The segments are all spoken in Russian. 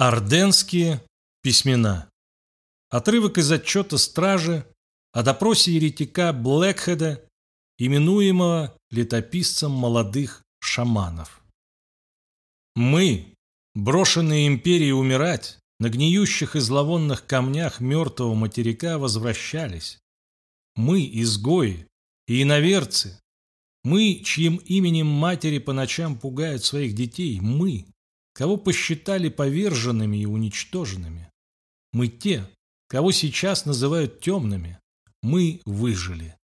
Орденские письмена. Отрывок из отчета стражи о допросе еретика Блэкхеда, именуемого летописцем молодых шаманов. Мы, брошенные империей умирать, на гниющих и зловонных камнях мертвого материка возвращались. Мы, изгои и иноверцы, мы, чьим именем матери по ночам пугают своих детей, мы, кого посчитали поверженными и уничтоженными. Мы те, кого сейчас называют темными. Мы выжили.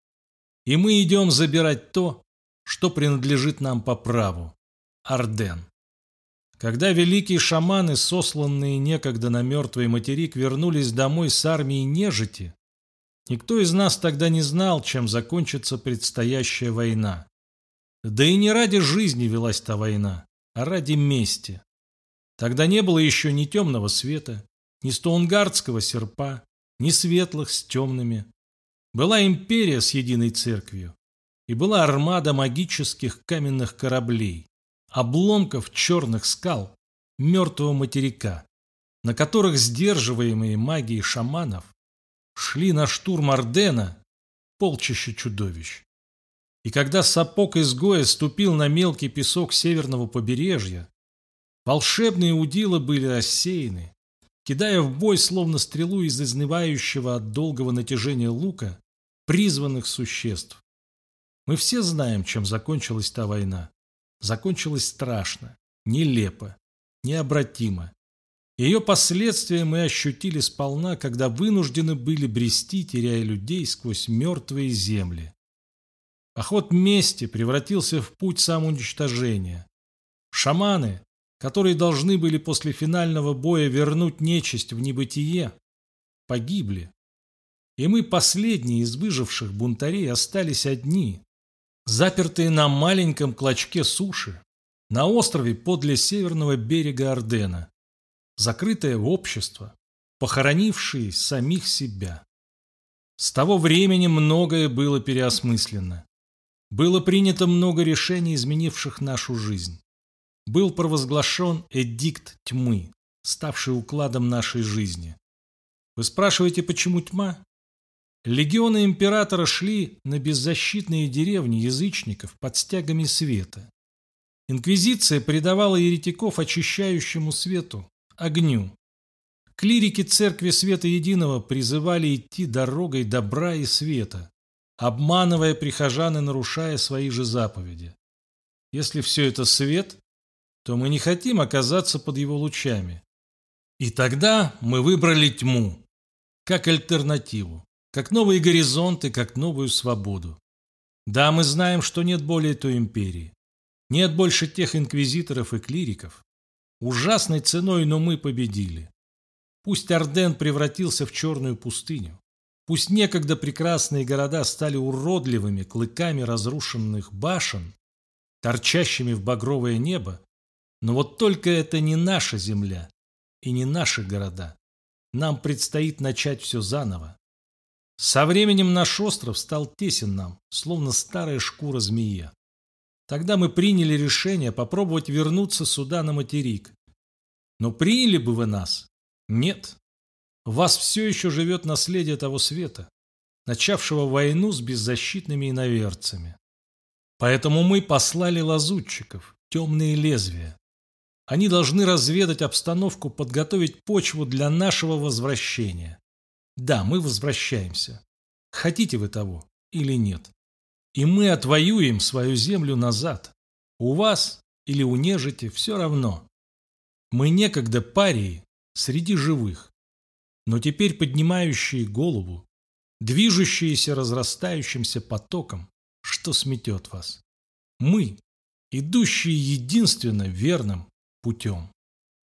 И мы идем забирать то, что принадлежит нам по праву – Арден. Когда великие шаманы, сосланные некогда на мертвый материк, вернулись домой с армией нежити, никто из нас тогда не знал, чем закончится предстоящая война. Да и не ради жизни велась та война, а ради мести. Тогда не было еще ни темного света, ни стоунгардского серпа, ни светлых с темными. Была империя с единой церковью, и была армада магических каменных кораблей, обломков черных скал, мертвого материка, на которых сдерживаемые магией шаманов шли на штурм Ордена полчища чудовищ. И когда сапог изгоя ступил на мелкий песок северного побережья, Волшебные удила были рассеяны, кидая в бой, словно стрелу из изнывающего от долгого натяжения лука, призванных существ. Мы все знаем, чем закончилась та война. Закончилась страшно, нелепо, необратимо. Ее последствия мы ощутили сполна, когда вынуждены были брести, теряя людей сквозь мертвые земли. Поход мести превратился в путь самоуничтожения. Шаманы, которые должны были после финального боя вернуть нечисть в небытие, погибли. И мы, последние из выживших бунтарей, остались одни, запертые на маленьком клочке суши, на острове подле северного берега Ордена, закрытое общество, похоронившие самих себя. С того времени многое было переосмыслено. Было принято много решений, изменивших нашу жизнь был провозглашен эдикт тьмы, ставший укладом нашей жизни. Вы спрашиваете, почему тьма? Легионы императора шли на беззащитные деревни язычников под стягами света. Инквизиция предавала еретиков очищающему свету, огню. Клирики Церкви Света Единого призывали идти дорогой добра и света, обманывая прихожан и нарушая свои же заповеди. Если все это свет, то мы не хотим оказаться под его лучами. И тогда мы выбрали тьму, как альтернативу, как новые горизонты, как новую свободу. Да, мы знаем, что нет более той империи. Нет больше тех инквизиторов и клириков. Ужасной ценой, но мы победили. Пусть Орден превратился в черную пустыню. Пусть некогда прекрасные города стали уродливыми клыками разрушенных башен, торчащими в багровое небо, но вот только это не наша земля и не наши города. Нам предстоит начать все заново. Со временем наш остров стал тесен нам, словно старая шкура змея. Тогда мы приняли решение попробовать вернуться сюда на материк. Но приняли бы вы нас? Нет. В вас все еще живет наследие того света, начавшего войну с беззащитными иноверцами. Поэтому мы послали лазутчиков, темные лезвия, они должны разведать обстановку, подготовить почву для нашего возвращения. Да, мы возвращаемся. Хотите вы того или нет? И мы отвоюем свою землю назад. У вас или у нежити все равно. Мы некогда парии среди живых, но теперь поднимающие голову, движущиеся разрастающимся потоком, что сметет вас. Мы, идущие единственно верным путем.